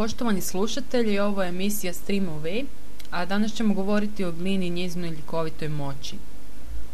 Poštovani slušatelji, ovo je emisija Stream Away, a danas ćemo govoriti o glini i njezinoj ljekovitoj moći.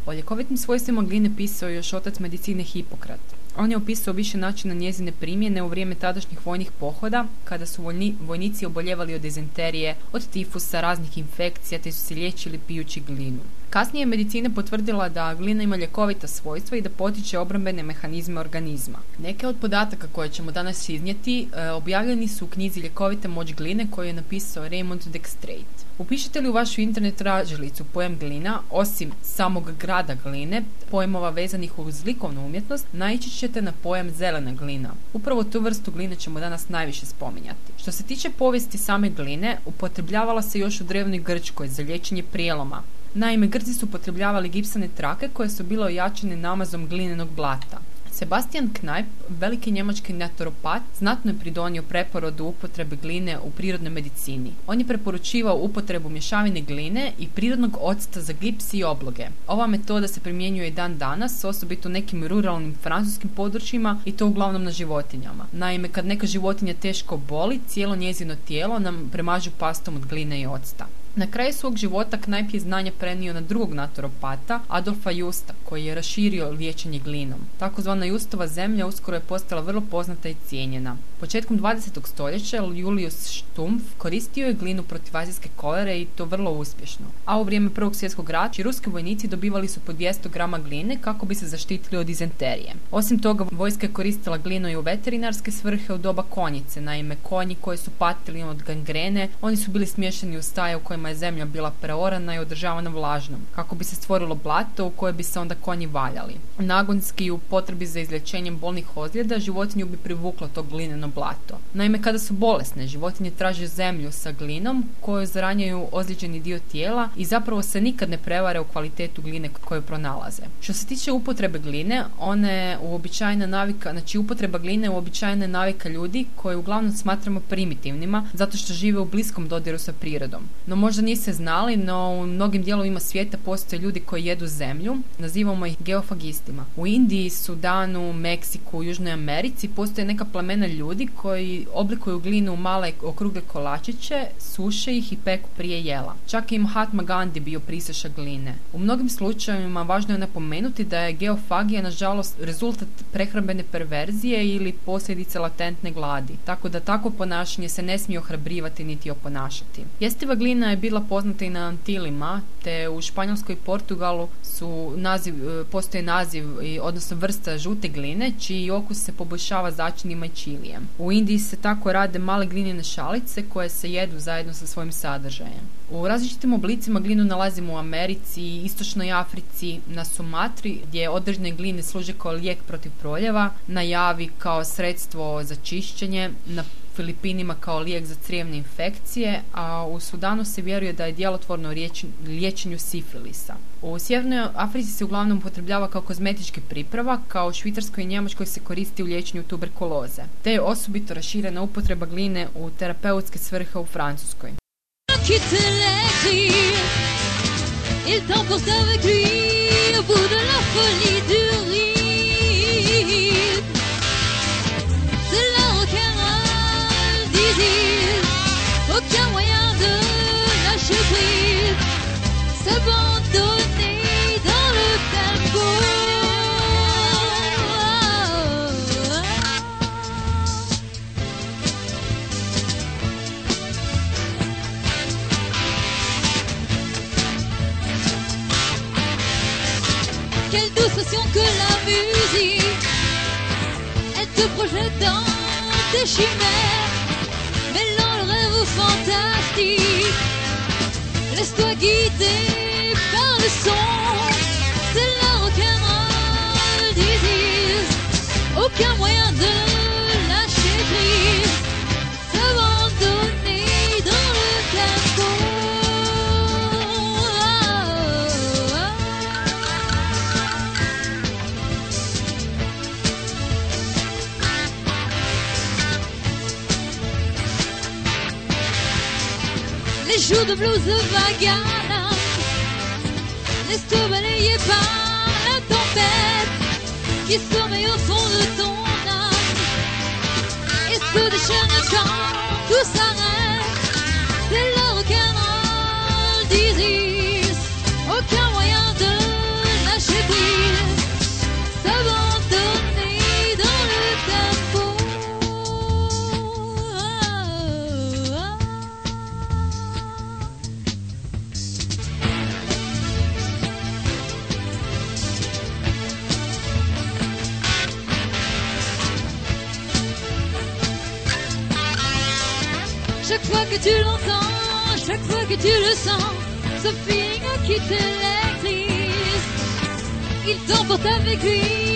O ljekovitim svojstvima gline pisao još otac medicine Hipokrat. On je opisao više načina njezine primjene u vrijeme tadašnjih vojnih pohoda, kada su vojnici oboljevali od dezenterije, od tifusa, raznih infekcija, te su se liječili pijući glinu. Kasnije je medicina potvrdila da glina ima ljekovita svojstva i da potiče obrambene mehanizme organizma. Neke od podataka koje ćemo danas iznijeti e, objavljeni su u knjizi Ljekovita moć gline koju je napisao Raymond Dextrate. Upišite li u vašu internet tražilicu pojam glina, osim samog grada gline, pojmova vezanih uz likovnu umjetnost, naići ćete na pojam zelena glina. Upravo tu vrstu gline ćemo danas najviše spominjati. Što se tiče povijesti same gline, upotrebljavala se još u drevnoj Grčkoj za liječenje prijeloma, Naime, Grci su upotrebljavali gipsane trake koje su bile ojačene namazom glinenog blata. Sebastian Knajp, veliki njemački naturopat, znatno je pridonio preporodu upotrebe gline u prirodnoj medicini. On je preporučivao upotrebu mješavine gline i prirodnog octa za gips i obloge. Ova metoda se primjenjuje i dan danas, osobito u nekim ruralnim francuskim područjima i to uglavnom na životinjama. Naime, kad neka životinja teško boli, cijelo njezino tijelo nam premažu pastom od gline i octa. Na kraju svog života Knajp je znanje prenio na drugog naturopata, Adolfa Justa, koji je raširio liječenje glinom. Takozvana Justova zemlja uskoro je postala vrlo poznata i cijenjena. Početkom 20. stoljeća Julius Stumpf koristio je glinu protiv azijske kolere i to vrlo uspješno. A u vrijeme Prvog svjetskog rata ruski vojnici dobivali su po 200 grama gline kako bi se zaštitili od dizenterije. Osim toga, vojska je koristila glinu i u veterinarske svrhe u doba konjice. Naime, konji koji su patili od gangrene, oni su bili smješani u staje u kojima je zemlja bila preorana i održavana vlažnom, kako bi se stvorilo blato u koje bi se onda konji valjali. Nagonski u potrebi za izlječenjem bolnih ozljeda životinju bi privuklo to glineno blato. Naime, kada su bolesne, životinje traže zemlju sa glinom koju zaranjaju ozlijeđeni dio tijela i zapravo se nikad ne prevare u kvalitetu gline koju pronalaze. Što se tiče upotrebe gline, one je uobičajena navika, znači upotreba gline je uobičajena navika ljudi koje uglavnom smatramo primitivnima zato što žive u bliskom dodiru sa prirodom. No možda niste znali, no u mnogim dijelovima svijeta postoje ljudi koji jedu zemlju, nazivamo ih geofagistima. U Indiji, Sudanu, Meksiku, Južnoj Americi postoje neka plemena ljudi koji oblikuju glinu u male okrugle kolačiće, suše ih i peku prije jela. Čak i Mahatma Gandhi bio priseša gline. U mnogim slučajevima važno je napomenuti da je geofagija nažalost rezultat prehrambene perverzije ili posljedice latentne gladi, tako da takvo ponašanje se ne smije ohrabrivati niti oponašati. Jestiva glina je bila poznata i na Antilima, te u Španjolskoj i Portugalu su naziv, e, postoji naziv, odnosno vrsta žute gline, čiji okus se poboljšava začinima i čilijem. U Indiji se tako rade male glinene šalice koje se jedu zajedno sa svojim sadržajem. U različitim oblicima glinu nalazimo u Americi, Istočnoj Africi, na Sumatri gdje određene gline služe kao lijek protiv proljeva, na Javi kao sredstvo za čišćenje, na Filipinima kao lijek za crijevne infekcije, a u Sudanu se vjeruje da je djelotvorno liječenju sifilisa. U Sjevernoj Africi se uglavnom upotrebljava kao kozmetički priprava, kao u Švicarskoj i Njemačkoj se koristi u liječenju tuberkuloze, te je osobito raširena upotreba gline u terapeutske svrhe u Francuskoj. Aucun moyen de lâcher prise, s'abandonner dans le tempo. Quelle douce que la musique. Elle te projette dans tes chimères fantastique. Laisse-toi guider par le son. C'est la rock'n'roll Aucun moyen de lâcher prise de blues vagana Laisse-toi balayer par la tempête Qui sommeille au fond de ton âme. Et se déchaîne quand tout s'arrête C'est le rock'n'roll disease fois que tu l'entends, chaque fois que tu le sens, ce feeling qui t'électrise, il t'emporte avec lui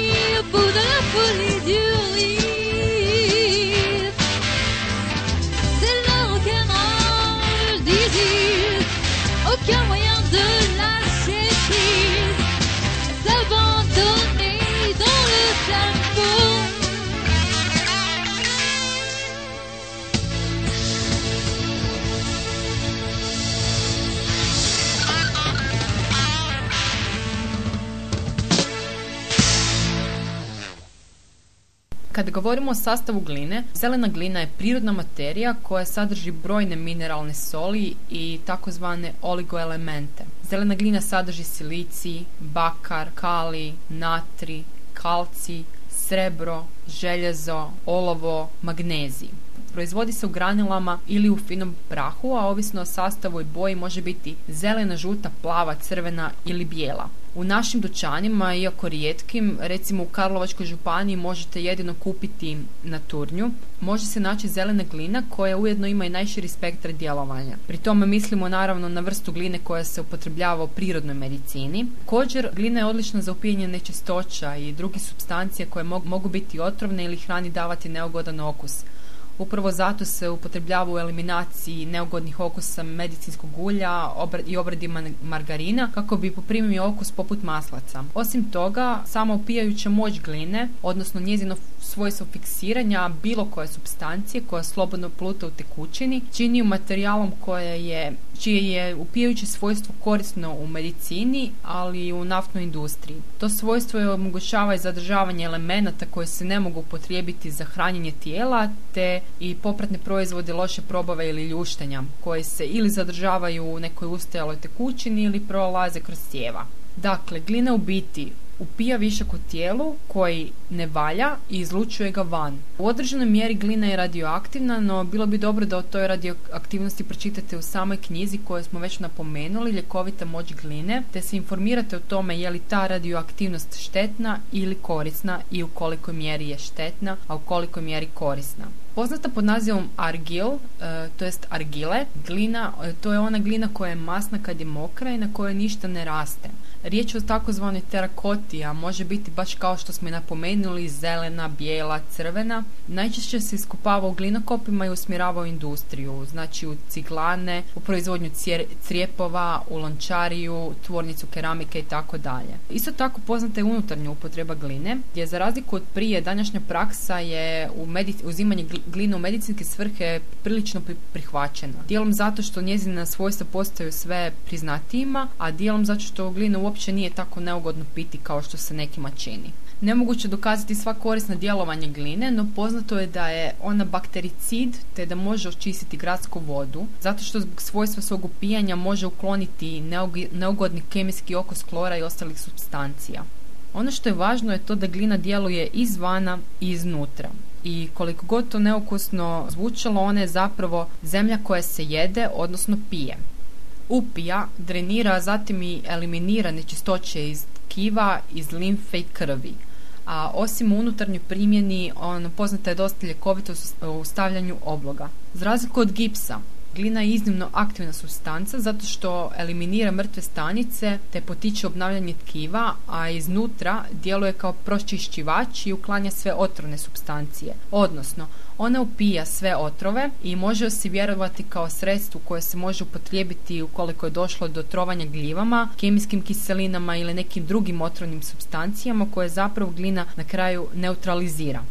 Kada govorimo o sastavu gline, zelena glina je prirodna materija koja sadrži brojne mineralne soli i takozvane oligoelemente. Zelena glina sadrži silicij, bakar, kali, natri, kalci, srebro, željezo, olovo, magnezij. Proizvodi se u granilama ili u finom prahu, a ovisno o sastavu i boji može biti zelena, žuta, plava, crvena ili bijela. U našim dućanima, iako rijetkim, recimo u Karlovačkoj županiji možete jedino kupiti na turnju, može se naći zelena glina koja ujedno ima i najširi spektar djelovanja. Pri tome mislimo naravno na vrstu gline koja se upotrebljava u prirodnoj medicini. Također, glina je odlična za upijanje nečistoća i drugih substancija koje mogu biti otrovne ili hrani davati neugodan okus. Upravo zato se upotrebljava u eliminaciji neugodnih okusa medicinskog ulja i obradi margarina kako bi poprimio okus poput maslaca. Osim toga, sama upijajuća moć gline, odnosno njezino svojstvo fiksiranja bilo koje substancije koja slobodno pluta u tekućini, čini ju materijalom koje je čije je upijajuće svojstvo korisno u medicini, ali i u naftnoj industriji. To svojstvo je omogućava i zadržavanje elemenata koje se ne mogu upotrijebiti za hranjenje tijela, te i popratne proizvode loše probave ili ljuštenja, koje se ili zadržavaju u nekoj ustajaloj tekućini ili prolaze kroz cijeva. Dakle, glina u biti upija višak u tijelu koji ne valja i izlučuje ga van. U određenoj mjeri glina je radioaktivna, no bilo bi dobro da o toj radioaktivnosti pročitate u samoj knjizi koju smo već napomenuli, ljekovita moć gline, te se informirate o tome je li ta radioaktivnost štetna ili korisna i u kolikoj mjeri je štetna, a u kolikoj mjeri korisna. Poznata pod nazivom argil, e, to jest argile, glina, e, to je ona glina koja je masna kad je mokra i na kojoj ništa ne raste. Riječ je o takozvanoj terakoti, a može biti baš kao što smo i napomenuli zelena, bijela, crvena. Najčešće se iskopava u glinokopima i usmjerava u industriju, znači u ciglane, u proizvodnju crijepova, u lončariju, tvornicu keramike i tako dalje. Isto tako poznata je unutarnja upotreba gline, gdje za razliku od prije današnja praksa je u uzimanje gline u medicinske svrhe prilično prihvaćena. Dijelom zato što njezina svojstva postaju sve priznatijima, a dijelom zato što glina uopće nije tako neugodno piti kao što se nekima čini. Nemoguće dokazati sva korisna djelovanje gline, no poznato je da je ona baktericid te da može očistiti gradsku vodu, zato što zbog svojstva svog upijanja može ukloniti neugodni kemijski okus klora i ostalih substancija. Ono što je važno je to da glina djeluje izvana i iznutra. I koliko god to neukusno zvučalo, ona je zapravo zemlja koja se jede, odnosno pije upija, drenira, zatim i eliminira nečistoće iz tkiva, iz limfe i krvi. A osim u unutarnjoj primjeni, on poznata je dosta ljekovito u stavljanju obloga. Za razliku od gipsa, Glina je iznimno aktivna substanca zato što eliminira mrtve stanice te potiče obnavljanje tkiva, a iznutra djeluje kao pročišćivač i uklanja sve otrovne substancije. Odnosno, ona upija sve otrove i može se vjerovati kao sredstvo koje se može upotrijebiti ukoliko je došlo do trovanja gljivama, kemijskim kiselinama ili nekim drugim otrovnim substancijama koje zapravo glina na kraju neutralizira.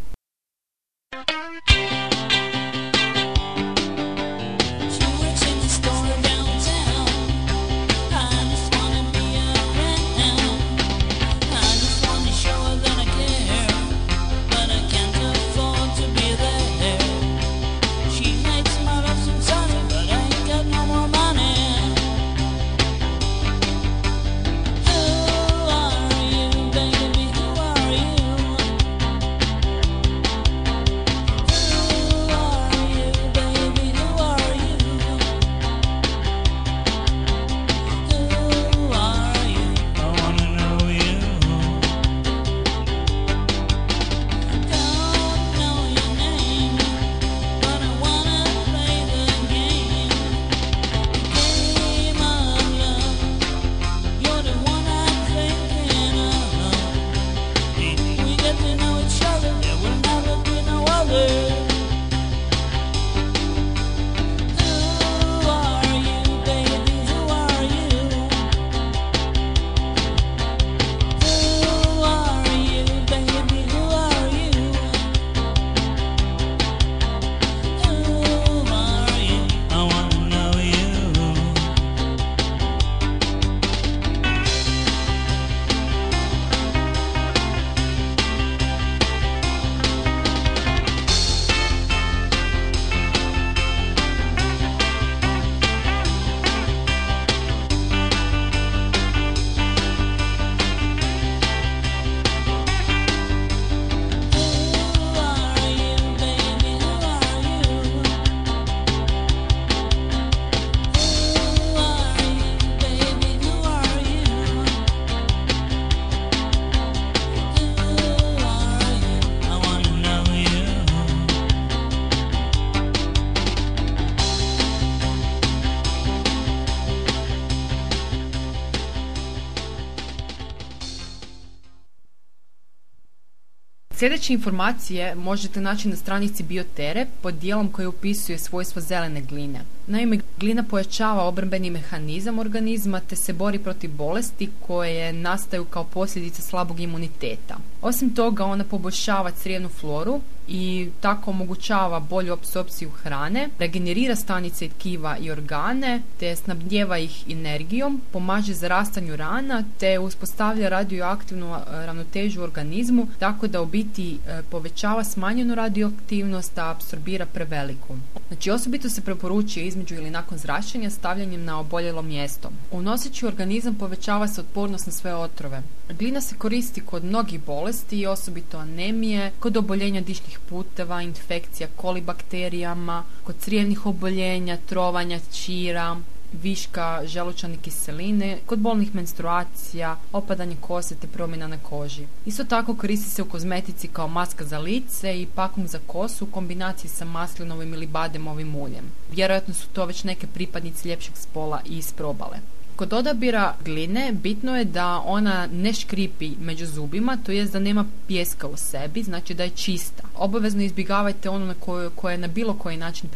Sljedeće informacije možete naći na stranici Biotere pod dijelom koji upisuje svojstvo zelene gline. Naime, glina pojačava obrambeni mehanizam organizma te se bori protiv bolesti koje nastaju kao posljedica slabog imuniteta. Osim toga, ona poboljšava crijevnu floru i tako omogućava bolju apsorpciju hrane, regenerira stanice tkiva i organe, te snabdjeva ih energijom, pomaže zarastanju rana, te uspostavlja radioaktivnu ravnotežu u organizmu, tako da u biti e, povećava smanjenu radioaktivnost, a apsorbira preveliku. Znači, osobito se preporučuje između ili nakon zračenja stavljanjem na oboljelo mjesto. Unoseći organizam povećava se otpornost na sve otrove. Glina se koristi kod mnogih bolesti, osobito anemije, kod oboljenja dišnih puteva, infekcija kolibakterijama, kod crijevnih oboljenja, trovanja čira, viška želučane kiseline, kod bolnih menstruacija, opadanje kose te promjena na koži. Isto tako koristi se u kozmetici kao maska za lice i pakum za kosu u kombinaciji sa maslinovim ili bademovim uljem. Vjerojatno su to već neke pripadnici ljepšeg spola i isprobale. Kod odabira gline bitno je da ona ne škripi među zubima, to jest da nema pjeska u sebi, znači da je čista. Obavezno izbjegavajte onu na koju, koja je na bilo koji način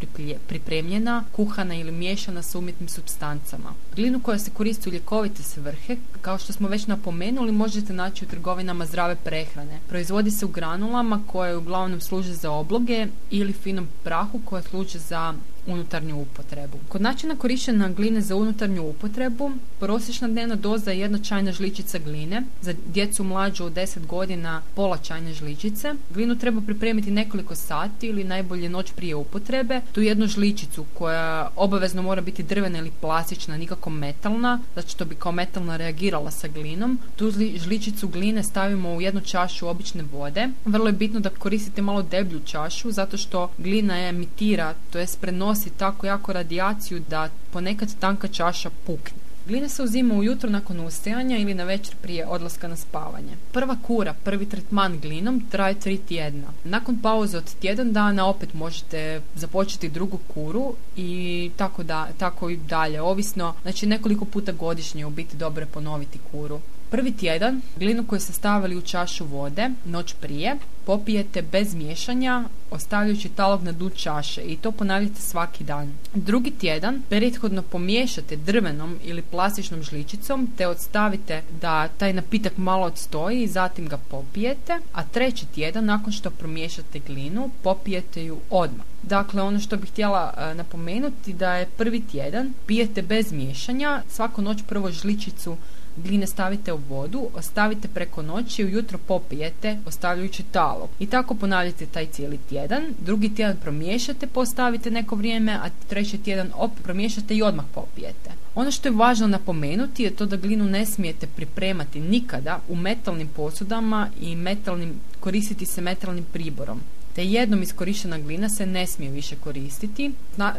pripremljena, kuhana ili miješana sa umjetnim substancama. Glinu koja se koristi u ljekovite svrhe, kao što smo već napomenuli, možete naći u trgovinama zdrave prehrane. Proizvodi se u granulama koje uglavnom služe za obloge ili finom prahu koje služe za unutarnju upotrebu. Kod načina korištenja gline za unutarnju upotrebu, prosječna dnevna doza je jedna čajna žličica gline, za djecu mlađu od 10 godina pola čajne žličice. Glinu treba pripremiti nekoliko sati ili najbolje noć prije upotrebe. Tu jednu žličicu koja obavezno mora biti drvena ili plastična, nikako metalna, zato što bi kao metalna reagirala sa glinom. Tu žličicu gline stavimo u jednu čašu obične vode. Vrlo je bitno da koristite malo deblju čašu, zato što glina emitira, to jest prenosi nosi tako jako radijaciju da ponekad tanka čaša pukne. Glina se uzima ujutro nakon ustajanja ili na večer prije odlaska na spavanje. Prva kura, prvi tretman glinom traje tri tjedna. Nakon pauze od tjedan dana opet možete započeti drugu kuru i tako, da, tako i dalje. Ovisno, znači nekoliko puta godišnje u biti dobro ponoviti kuru. Prvi tjedan glinu koju ste stavili u čašu vode noć prije popijete bez miješanja ostavljajući talog na dnu čaše i to ponavljate svaki dan. Drugi tjedan prethodno pomiješate drvenom ili plastičnom žličicom te odstavite da taj napitak malo odstoji i zatim ga popijete, a treći tjedan nakon što promiješate glinu popijete ju odmah. Dakle, ono što bih htjela e, napomenuti da je prvi tjedan pijete bez miješanja, svaku noć prvo žličicu gline stavite u vodu, ostavite preko noći i ujutro popijete ostavljajući talog. I tako ponavljate taj cijeli tjedan. Drugi tjedan promiješate, postavite neko vrijeme, a treći tjedan opet promiješate i odmah popijete. Ono što je važno napomenuti je to da glinu ne smijete pripremati nikada u metalnim posudama i metalnim, koristiti se metalnim priborom te jednom iskorištena glina se ne smije više koristiti.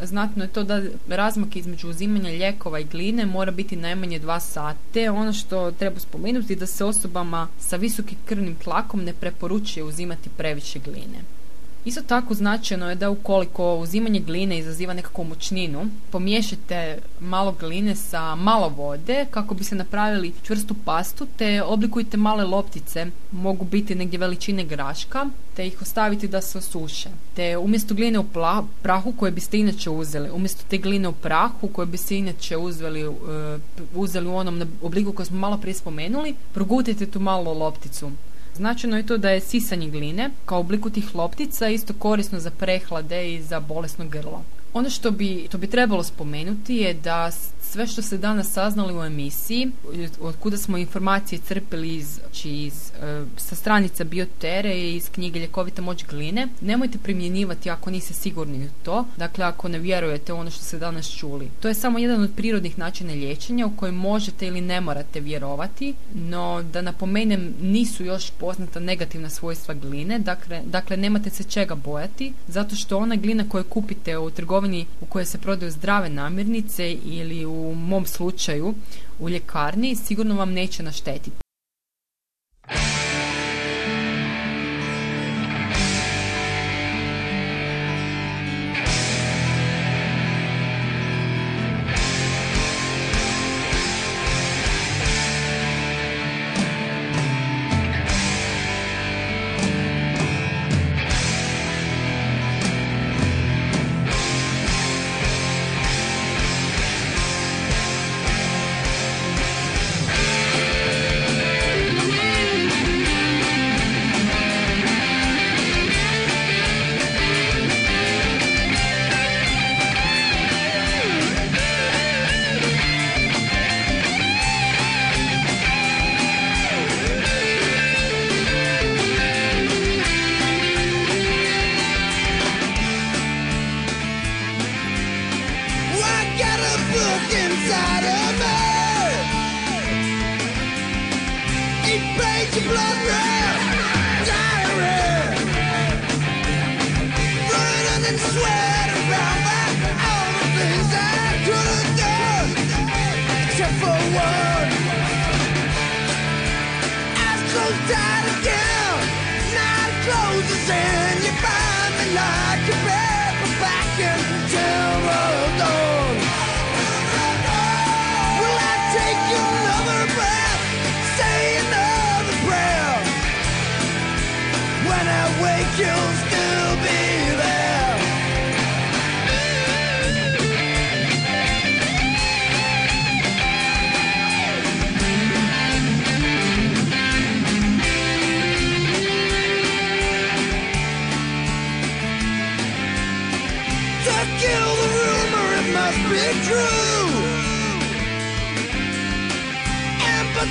znatno je to da razmak između uzimanja lijekova i gline mora biti najmanje dva sata. Te ono što treba spomenuti da se osobama sa visokim krvnim tlakom ne preporučuje uzimati previše gline. Isto tako značajno je da ukoliko uzimanje gline izaziva nekakvu mučninu, pomiješite malo gline sa malo vode kako bi se napravili čvrstu pastu te oblikujte male loptice, mogu biti negdje veličine graška, te ih ostaviti da se osuše. Te umjesto gline u prahu koje biste inače uzeli, umjesto te gline u prahu koje biste inače uzeli, uh, uzeli u onom obliku koji smo malo prije spomenuli, progutite tu malu lopticu Značajno je to da je sisanje gline kao obliku tih loptica isto korisno za prehlade i za bolesno grlo. Ono što bi, to bi trebalo spomenuti je da sve što se danas saznali u emisiji, od kuda smo informacije crpili iz, znači iz, e, sa stranica Biotere i iz knjige Ljekovita moć gline, nemojte primjenjivati ako niste sigurni u to, dakle ako ne vjerujete ono što se danas čuli. To je samo jedan od prirodnih načina liječenja u kojem možete ili ne morate vjerovati, no da napomenem nisu još poznata negativna svojstva gline, dakle, dakle nemate se čega bojati, zato što ona glina koju kupite u trgovini u kojoj se prodaju zdrave namirnice ili u mom slučaju u ljekarni sigurno vam neće naštetiti.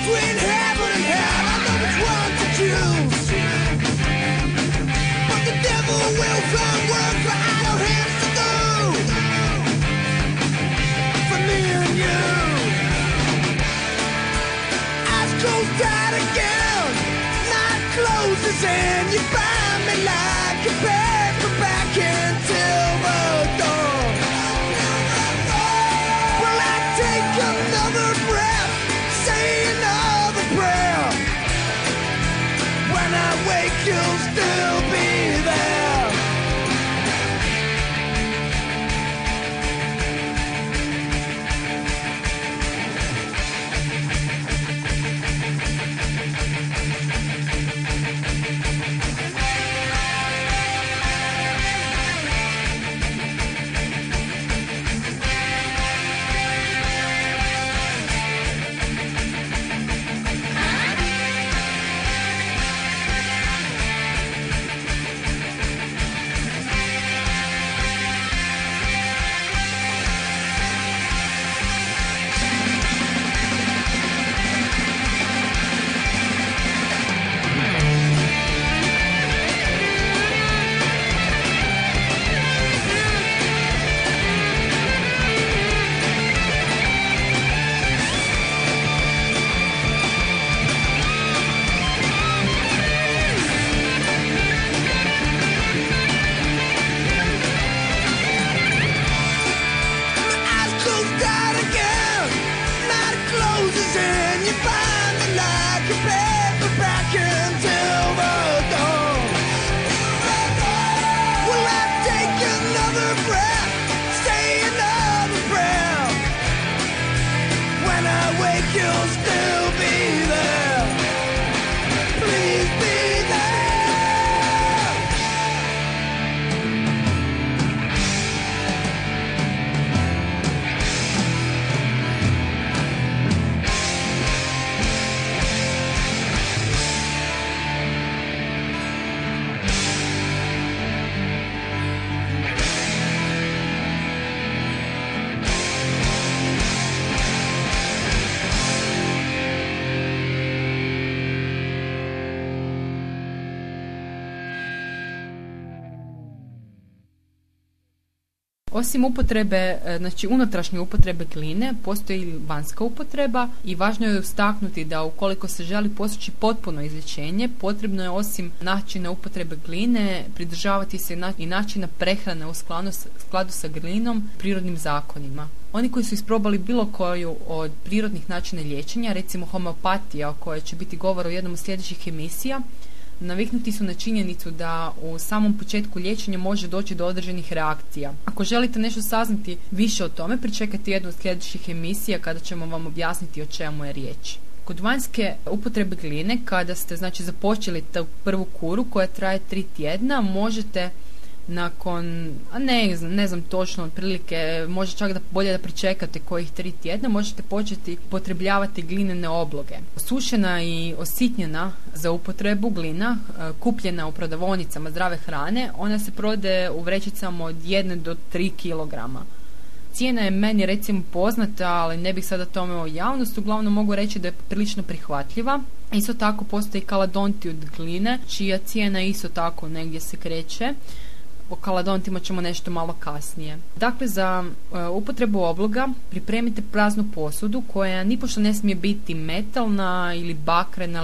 between heaven and hell. I know which one to choose. But the devil will find work for idle hands to do. For me and you. Eyes closed tight again. Night closes in. Osim upotrebe, e, znači unutrašnje upotrebe gline, postoji i vanjska upotreba i važno je ustaknuti da ukoliko se želi postići potpuno izlječenje, potrebno je osim načina upotrebe gline pridržavati se i načina prehrane u skladu sa glinom prirodnim zakonima. Oni koji su isprobali bilo koju od prirodnih načina liječenja, recimo homeopatija o kojoj će biti govor u jednom od sljedećih emisija, naviknuti su na činjenicu da u samom početku liječenja može doći do određenih reakcija. Ako želite nešto saznati više o tome, pričekajte jednu od sljedećih emisija kada ćemo vam objasniti o čemu je riječ. Kod vanjske upotrebe gline, kada ste znači započeli tu prvu kuru koja traje tri tjedna, možete nakon, a ne, ne znam točno, otprilike, može čak da bolje da pričekate kojih tri tjedna, možete početi potrebljavati glinene obloge. Osušena i ositnjena za upotrebu glina, e, kupljena u prodavonicama zdrave hrane, ona se prode u vrećicama od 1 do 3 kg. Cijena je meni recimo poznata, ali ne bih sada tome o javnost, uglavnom mogu reći da je prilično prihvatljiva. Isto tako postoji kaladonti od gline, čija cijena isto tako negdje se kreće o kaladontima ćemo nešto malo kasnije. Dakle, za e, upotrebu obloga pripremite praznu posudu koja nipošto ne smije biti metalna ili bakrena,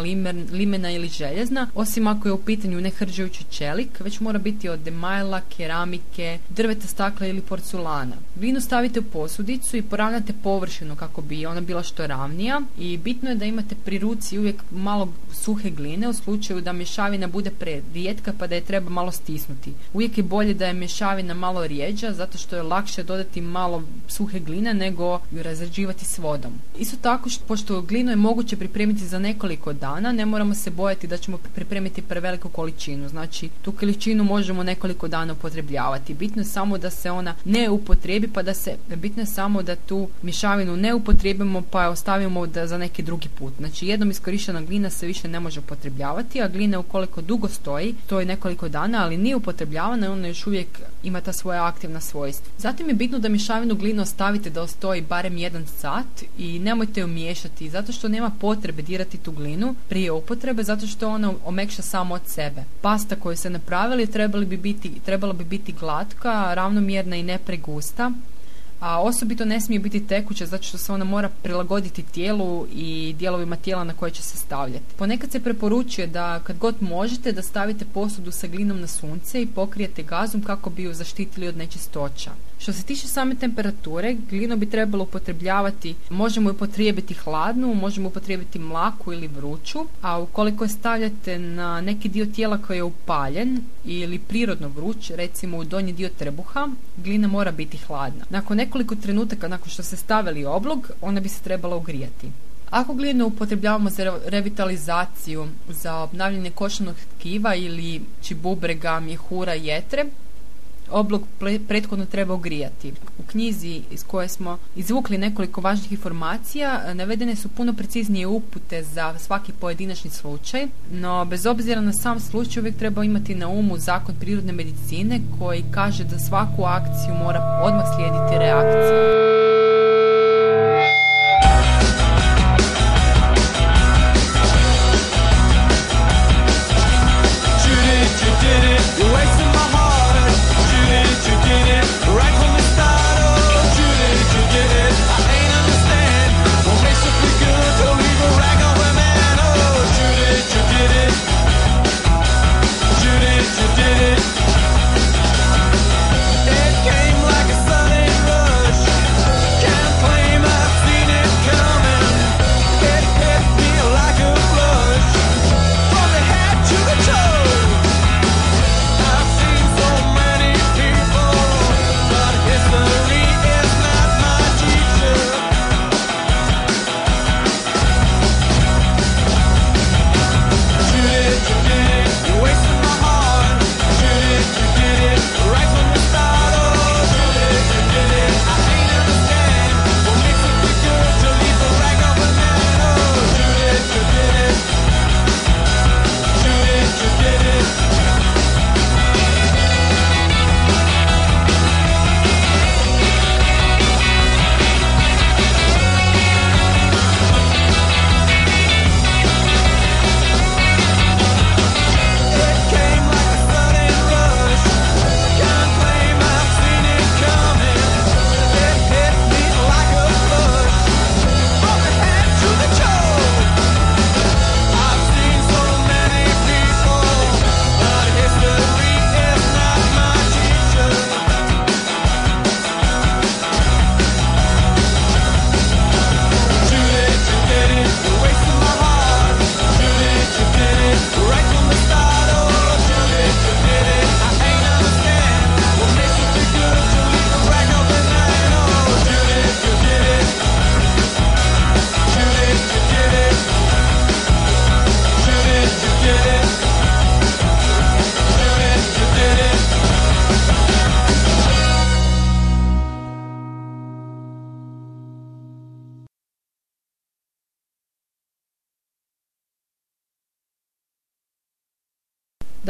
limena ili željezna, osim ako je u pitanju ne hrđajući čelik, već mora biti od demajla, keramike, drveta, stakla ili porculana. Glinu stavite u posudicu i poravnate površinu kako bi ona bila što ravnija i bitno je da imate pri ruci uvijek malo suhe gline u slučaju da mješavina bude prerijetka pa da je treba malo stisnuti. Uvijek je bolje da je mješavina malo rijeđa zato što je lakše dodati malo suhe gline nego ju razrađivati s vodom. Isto tako, pošto glinu je moguće pripremiti za nekoliko dana, ne moramo se bojati da ćemo pripremiti preveliku količinu. Znači, tu količinu možemo nekoliko dana upotrebljavati. Bitno je samo da se ona ne upotrebi, pa da se, bitno je samo da tu mješavinu ne upotrebimo pa je ostavimo da za neki drugi put. Znači, jednom iskorištena glina se više ne može upotrebljavati, a glina ukoliko dugo stoji, to je nekoliko dana, ali nije upotrebljavana, još uvijek ima ta svoja aktivna svojstva. Zatim je bitno da mješavinu glinu ostavite da ostoji barem jedan sat i nemojte ju miješati zato što nema potrebe dirati tu glinu prije upotrebe zato što ona omekša samo od sebe. Pasta koju se napravili trebala bi biti, trebala bi biti glatka, ravnomjerna i ne pregusta a osobito ne smije biti tekuća zato što se ona mora prilagoditi tijelu i dijelovima tijela na koje će se stavljati. Ponekad se preporučuje da kad god možete da stavite posudu sa glinom na sunce i pokrijete gazom kako bi ju zaštitili od nečistoća. Što se tiče same temperature, glinu bi trebalo upotrebljavati, možemo upotrijebiti hladnu, možemo upotrijebiti mlaku ili vruću, a ukoliko je stavljate na neki dio tijela koji je upaljen ili prirodno vruć, recimo u donji dio trbuha, glina mora biti hladna. Nakon nekoliko trenutaka nakon što ste stavili oblog, ona bi se trebala ugrijati. Ako glinu upotrebljavamo za revitalizaciju, za obnavljanje košanog tkiva ili čibubrega, mjehura, jetre, oblog prethodno treba ogrijati. U knjizi iz koje smo izvukli nekoliko važnih informacija e, navedene su puno preciznije upute za svaki pojedinačni slučaj, no bez obzira na sam slučaj uvijek treba imati na umu zakon prirodne medicine koji kaže da svaku akciju mora odmah slijediti reakcija.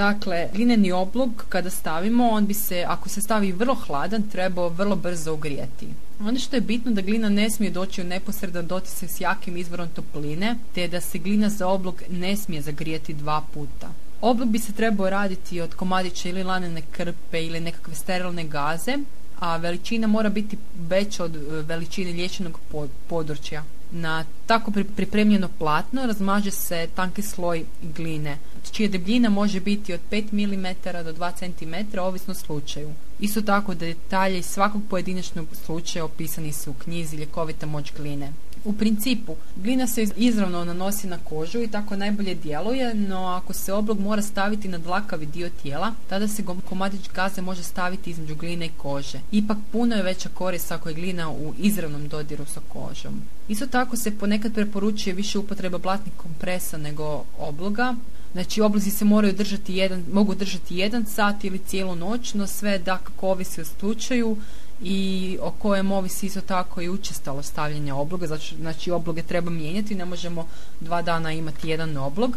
Dakle, glineni oblog kada stavimo, on bi se, ako se stavi vrlo hladan, trebao vrlo brzo ugrijati. Ono što je bitno da glina ne smije doći u neposredan doticaj s jakim izvorom topline, te da se glina za oblog ne smije zagrijati dva puta. Oblog bi se trebao raditi od komadića ili lanene krpe ili nekakve sterilne gaze, a veličina mora biti veća od e, veličine liječenog područja. Na tako pripremljeno platno razmaže se tanki sloj gline, čija debljina može biti od 5 mm do 2 cm, ovisno slučaju. Isto tako detalje iz svakog pojedinačnog slučaja opisani su u knjizi Ljekovita moć gline. U principu, glina se izravno nanosi na kožu i tako najbolje djeluje, no ako se oblog mora staviti na dlakavi dio tijela, tada se komadić gaze može staviti između gline i kože. Ipak puno je veća korist ako je glina u izravnom dodiru sa kožom. Isto tako se ponekad preporučuje više upotreba blatnih kompresa nego obloga, Znači oblozi se moraju držati jedan, mogu držati jedan sat ili cijelu noć, no sve da kako ovisi o slučaju i o kojem ovisi isto tako i učestalo stavljanje obloga, znači, obloge treba mijenjati, ne možemo dva dana imati jedan oblog,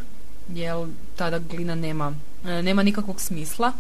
jer tada glina nema, e, nema nikakvog smisla.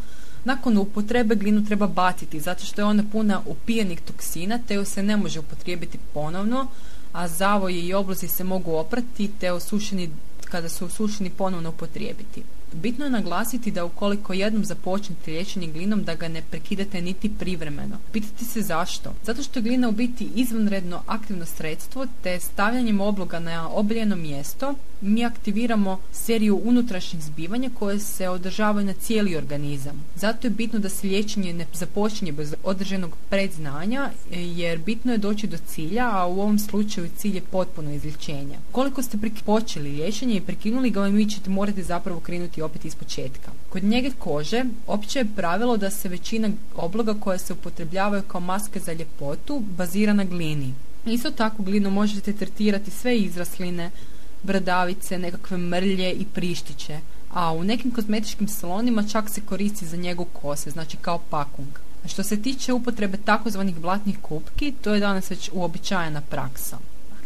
Nakon upotrebe glinu treba baciti, zato što je ona puna upijenih toksina, te ju se ne može upotrijebiti ponovno, a zavoji i oblozi se mogu oprati, te osušeni, kada su osušeni ponovno upotrijebiti. Bitno je naglasiti da ukoliko jednom započnete liječenje glinom da ga ne prekidate niti privremeno. Pitati se zašto? Zato što je glina u biti izvanredno aktivno sredstvo te stavljanjem obloga na obiljeno mjesto mi aktiviramo seriju unutrašnjih zbivanja koje se održavaju na cijeli organizam. Zato je bitno da se liječenje ne započinje bez određenog predznanja jer bitno je doći do cilja, a u ovom slučaju cilj je potpuno izlječenje. Koliko ste počeli liječenje i prekinuli ga, vi ćete morati zapravo krenuti opet iz početka. Kod njege kože opće je pravilo da se većina obloga koje se upotrebljavaju kao maske za ljepotu bazira na glini. Isto tako glinu možete tretirati sve izrasline, bradavice, nekakve mrlje i prištiće, a u nekim kozmetičkim salonima čak se koristi za njegu kose, znači kao pakung. Što se tiče upotrebe takozvanih blatnih kupki, to je danas već uobičajena praksa.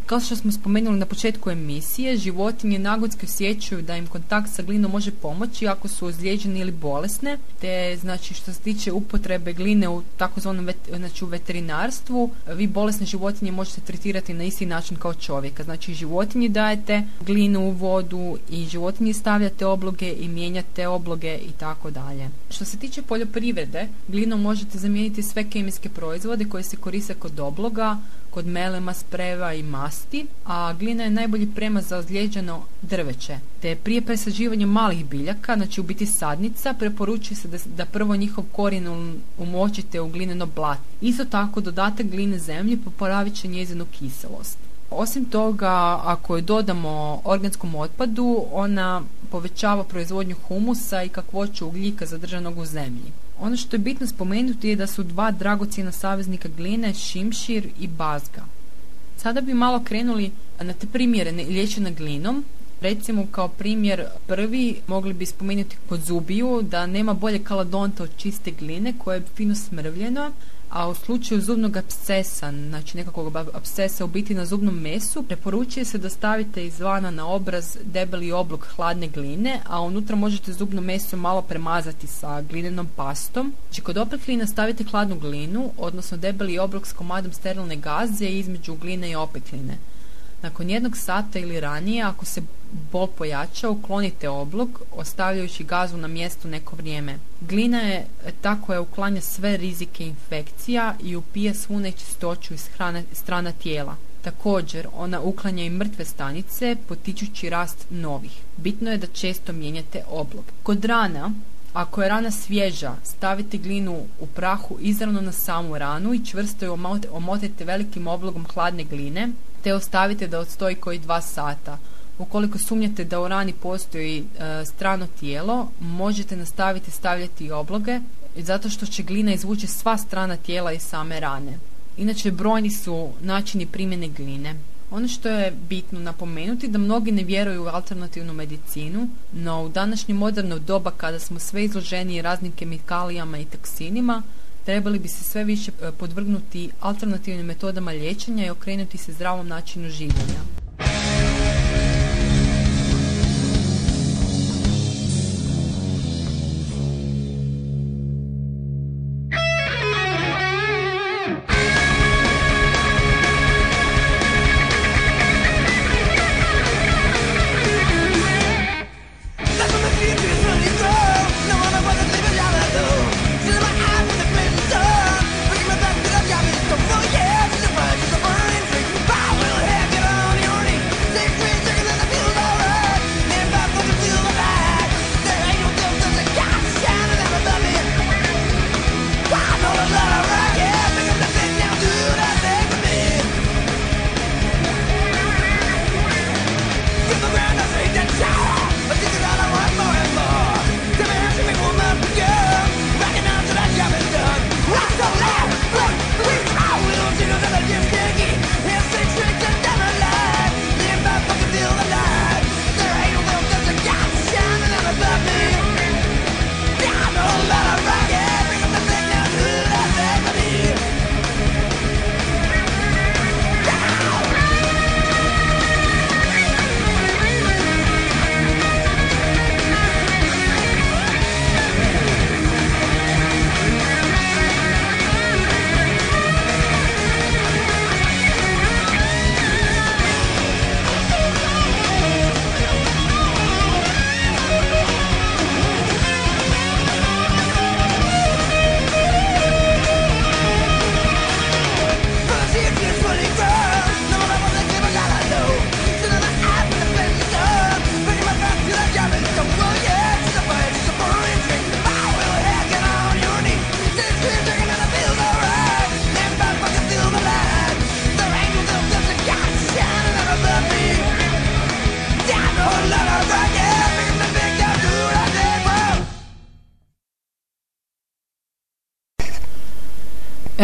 Kao što smo spomenuli na početku emisije, životinje nagonski osjećaju da im kontakt sa glinom može pomoći ako su ozlijeđene ili bolesne, te znači što se tiče upotrebe gline u takozvanom znači u veterinarstvu, vi bolesne životinje možete tretirati na isti način kao čovjeka. Znači životinji dajete glinu u vodu i životinji stavljate obloge i mijenjate obloge i tako dalje. Što se tiče poljoprivrede, glinom možete zamijeniti sve kemijske proizvode koje se koriste kod obloga, kod melema, spreva i masti, a glina je najbolji prema za ozlijeđeno drveće. Te prije presađivanja malih biljaka, znači u biti sadnica, preporučuje se da, da prvo njihov korijen umočite u glineno blat. Isto tako dodatak gline zemlji popravit će njezinu kiselost. Osim toga, ako je dodamo organskom otpadu, ona povećava proizvodnju humusa i kakvoću ugljika zadržanog u zemlji. Ono što je bitno spomenuti je da su dva dragocjena saveznika gline, Šimšir i Bazga. Sada bi malo krenuli na te primjere liječenja glinom. Recimo kao primjer prvi mogli bi spomenuti kod zubiju da nema bolje kaladonta od čiste gline koje je fino smrvljeno, a u slučaju zubnog abscesa, znači nekakvog abscesa u biti na zubnom mesu, preporučuje se da stavite izvana na obraz debeli oblog hladne gline, a unutra možete zubno meso malo premazati sa glinenom pastom. Znači kod opekline stavite hladnu glinu, odnosno debeli oblog s komadom sterilne gaze između gline i opekline. Nakon jednog sata ili ranije, ako se bol pojača, uklonite oblog, ostavljajući gazu na mjestu neko vrijeme. Glina je tako je uklanja sve rizike infekcija i upije svu nečistoću iz strana tijela. Također, ona uklanja i mrtve stanice, potičući rast novih. Bitno je da često mijenjate oblog. Kod rana, ako je rana svježa, stavite glinu u prahu izravno na samu ranu i čvrsto ju omotite velikim oblogom hladne gline, te ostavite da odstoji koji dva sata. Ukoliko sumnjate da u rani postoji e, strano tijelo, možete nastaviti stavljati obloge zato što će glina izvući sva strana tijela iz same rane. Inače, brojni su načini primjene gline. Ono što je bitno napomenuti da mnogi ne vjeruju u alternativnu medicinu, no u današnje moderno doba kada smo sve izloženi raznim kemikalijama i toksinima, trebali bi se sve više e, podvrgnuti alternativnim metodama liječenja i okrenuti se zdravom načinu življenja.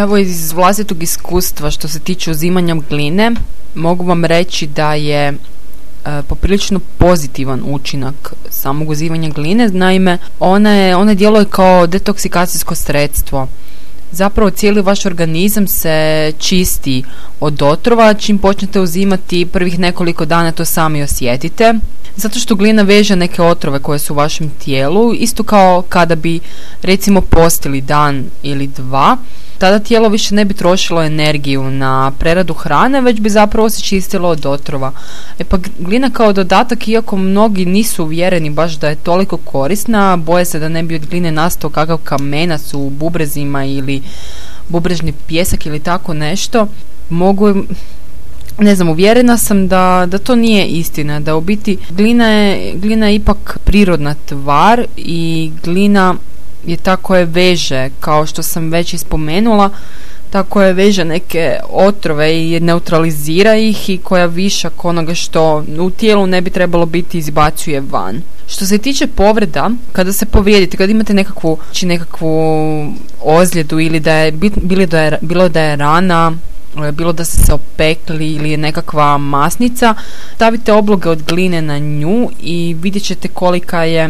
Evo iz vlastitog iskustva što se tiče uzimanja gline, mogu vam reći da je e, poprilično pozitivan učinak samog uzimanja gline. Naime, ona, je, ona djeluje kao detoksikacijsko sredstvo. Zapravo cijeli vaš organizam se čisti od otrova, čim počnete uzimati prvih nekoliko dana to sami osjetite. Zato što glina veže neke otrove koje su u vašem tijelu, isto kao kada bi recimo postili dan ili dva, tada tijelo više ne bi trošilo energiju na preradu hrane, već bi zapravo se čistilo od otrova. E pa glina kao dodatak, iako mnogi nisu uvjereni baš da je toliko korisna, boje se da ne bi od gline nastao kakav kamenac u bubrezima ili bubrežni pjesak ili tako nešto, mogu ne znam, uvjerena sam da, da to nije istina, da u biti glina je, glina je ipak prirodna tvar i glina je ta koja veže, kao što sam već ispomenula, ta koja veže neke otrove i neutralizira ih i koja višak onoga što u tijelu ne bi trebalo biti izbacuje van. Što se tiče povreda, kada se povrijedite, kada imate nekakvu, či znači nekakvu ozljedu ili da je, bilo da je, bilo da je rana, e, bilo da ste se opekli ili je nekakva masnica, stavite obloge od gline na nju i vidjet ćete kolika je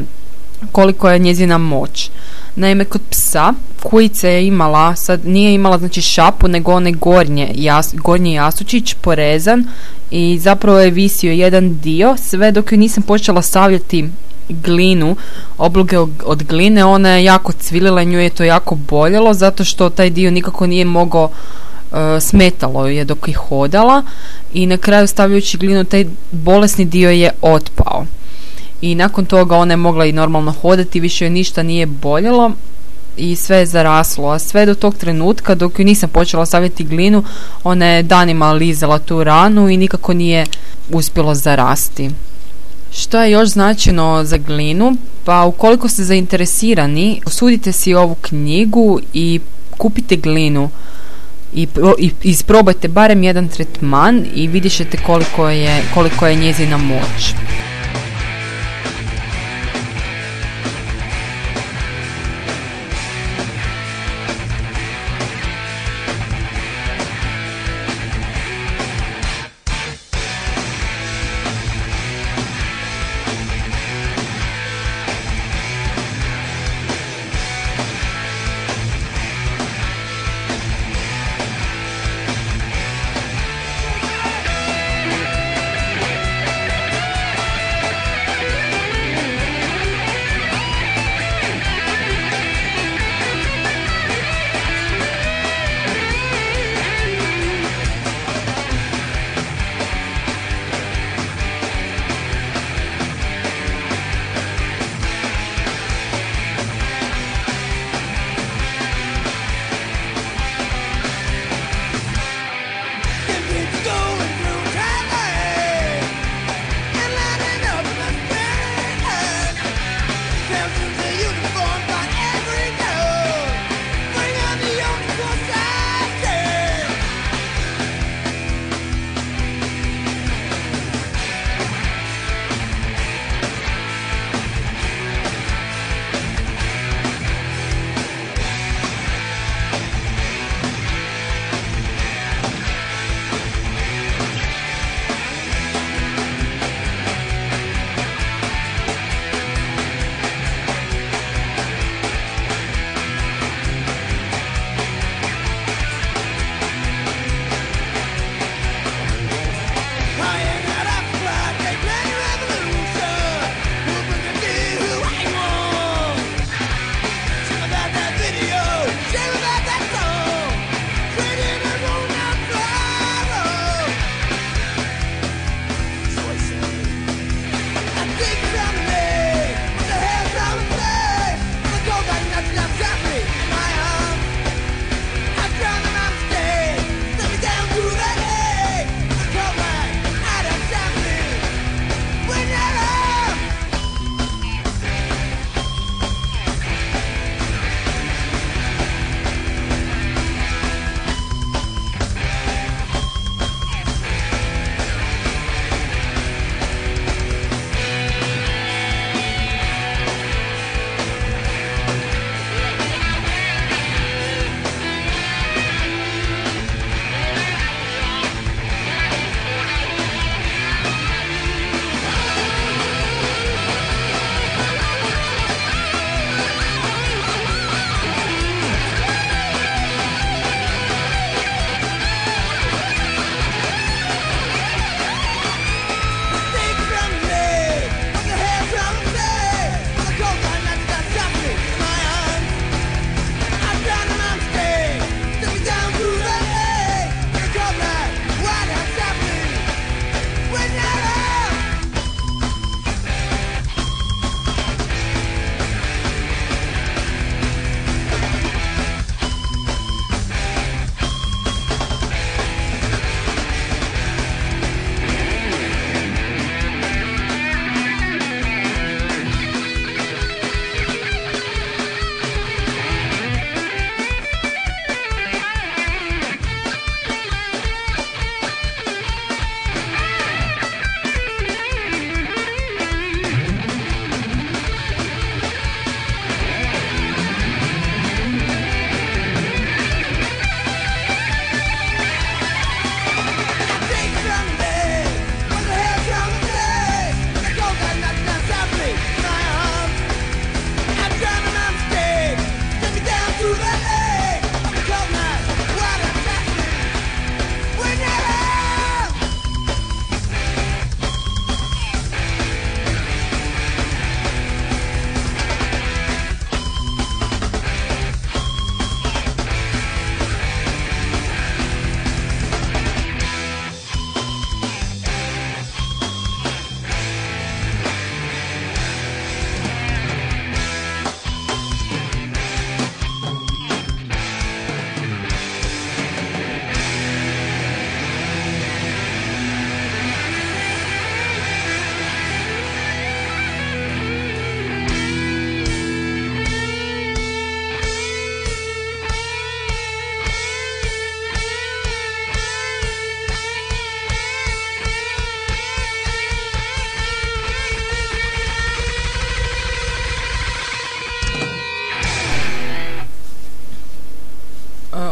koliko je njezina moć. Naime, kod psa kujica je imala, sad nije imala znači šapu, nego one gornje, jas, gornji jasučić porezan i zapravo je visio jedan dio, sve dok ju nisam počela stavljati glinu, obloge od gline, ona je jako cvilila, nju je to jako boljelo, zato što taj dio nikako nije mogao uh, smetalo je dok je hodala i na kraju stavljajući glinu taj bolesni dio je otpao i nakon toga ona je mogla i normalno hodati, više joj ništa nije boljelo i sve je zaraslo, a sve do tog trenutka dok ju nisam počela staviti glinu, ona je danima lizala tu ranu i nikako nije uspjelo zarasti. Što je još značajno za glinu? Pa ukoliko ste zainteresirani, osudite si ovu knjigu i kupite glinu i, i isprobajte barem jedan tretman i vidjet ćete koliko je, koliko je njezina moć.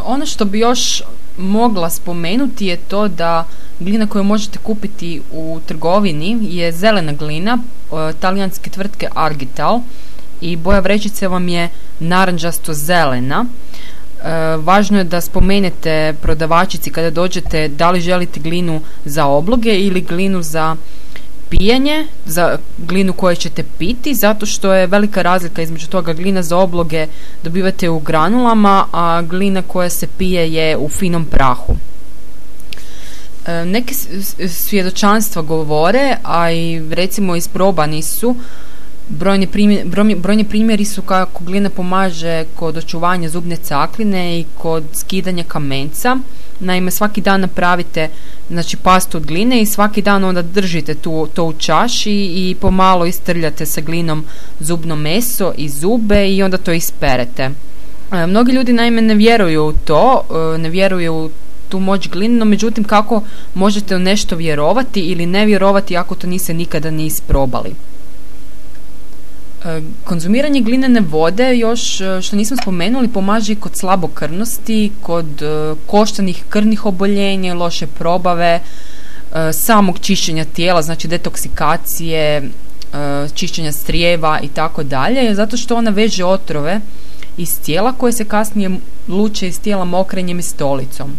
Ono što bi još mogla spomenuti je to da glina koju možete kupiti u trgovini je zelena glina e, talijanske tvrtke Argital i boja vrećice vam je naranđasto zelena. E, važno je da spomenete prodavačici kada dođete da li želite glinu za obloge ili glinu za pijenje, za glinu koju ćete piti, zato što je velika razlika između toga glina za obloge dobivate u granulama, a glina koja se pije je u finom prahu. E, neke svjedočanstva govore, a i recimo isprobani su, Brojni, primjer, brojni primjeri su kako glina pomaže kod očuvanja zubne cakline i kod skidanja kamenca. Naime, svaki dan napravite znači, pastu od gline i svaki dan onda držite tu, to u čaši i pomalo istrljate sa glinom zubno meso i zube i onda to isperete. E, mnogi ljudi naime ne vjeruju u to, e, ne vjeruju u tu moć gline, no međutim kako možete u nešto vjerovati ili ne vjerovati ako to niste nikada ni isprobali. E, konzumiranje glinene vode još e, što nismo spomenuli pomaže i kod slabokrvnosti, kod e, koštanih krvnih oboljenja, loše probave, samog čišćenja tijela, znači detoksikacije, čišćenja strijeva i tako dalje, zato što ona veže otrove iz tijela koje se kasnije luče iz tijela mokrenjem i stolicom.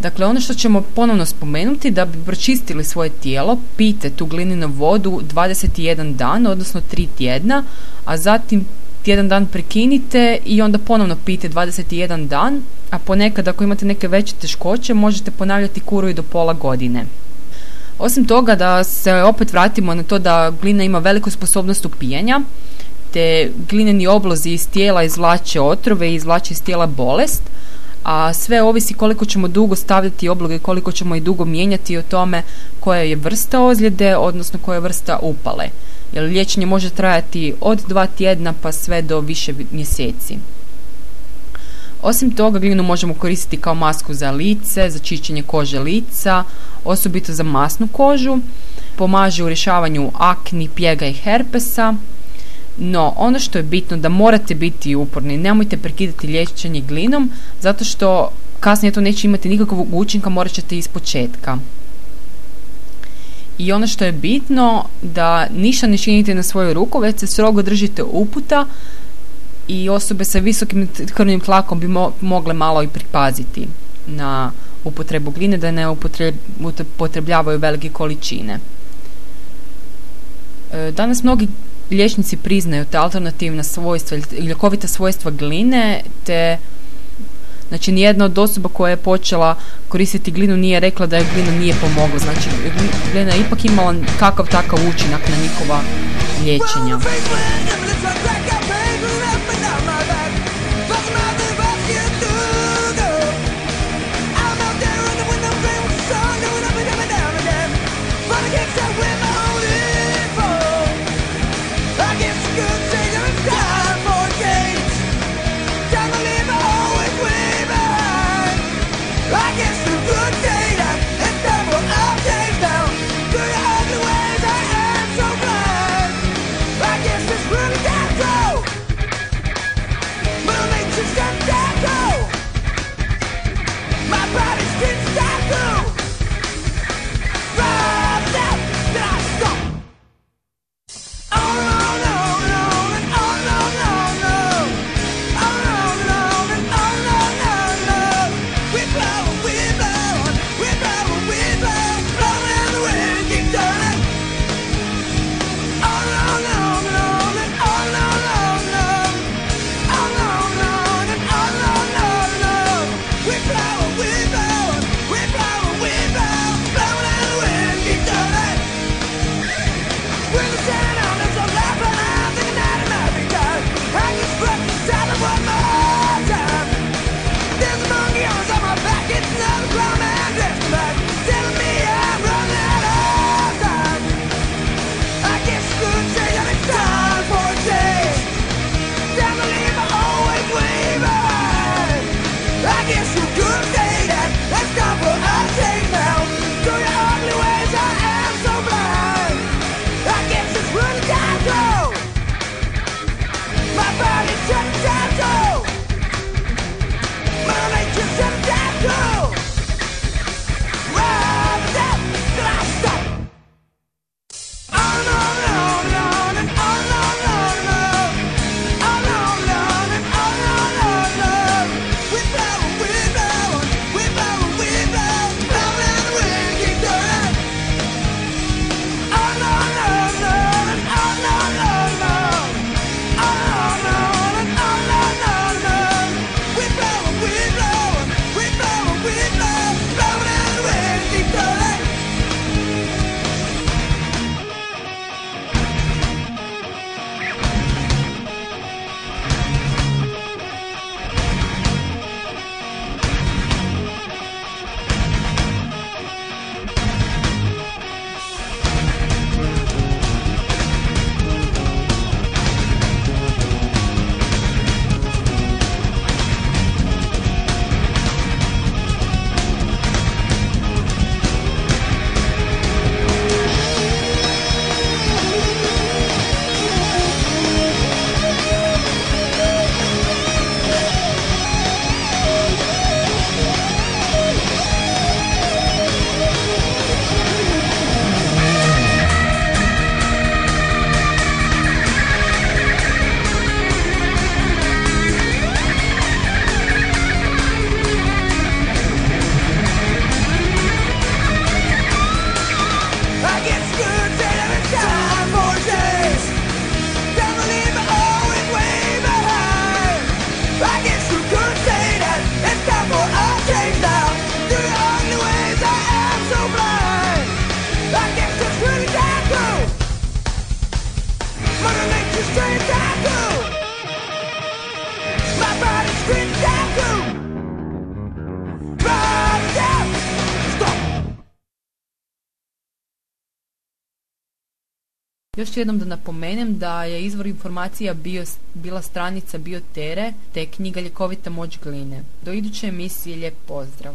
Dakle, ono što ćemo ponovno spomenuti, da bi pročistili svoje tijelo, pite tu glininu vodu 21 dan, odnosno 3 tjedna, a zatim tjedan dan prekinite i onda ponovno pite 21 dan, a ponekad ako imate neke veće teškoće možete ponavljati kuru i do pola godine. Osim toga da se opet vratimo na to da glina ima veliku sposobnost upijanja, te glineni oblozi iz tijela izvlače otrove i izvlače iz tijela bolest, a sve ovisi koliko ćemo dugo stavljati obloge, koliko ćemo i dugo mijenjati o tome koja je vrsta ozljede, odnosno koja je vrsta upale. Jer liječenje može trajati od dva tjedna pa sve do više mjeseci. Osim toga, glinu možemo koristiti kao masku za lice, za čišćenje kože lica, osobito za masnu kožu. Pomaže u rješavanju akni, pjega i herpesa, no, ono što je bitno da morate biti uporni, nemojte prekidati liječenje glinom, zato što kasnije to neće imati nikakvog učinka, morat ćete iz početka. I ono što je bitno, da ništa ne činite na svoju ruku, već se strogo držite uputa i osobe sa visokim krvnim tlakom bi mogle malo i pripaziti na upotrebu gline, da ne upotrebljavaju velike količine. E, danas mnogi liječnici priznaju te alternativna svojstva ili ljekovita svojstva gline, te Znači, nijedna od osoba koja je počela koristiti glinu nije rekla da je glina nije pomogla. Znači, glina je ipak imala kakav takav učinak na njihova liječenja. Još jednom da napomenem da je izvor informacija bio, bila stranica Biotere te knjiga Ljekovita moć gline. Do iduće emisije lijep pozdrav!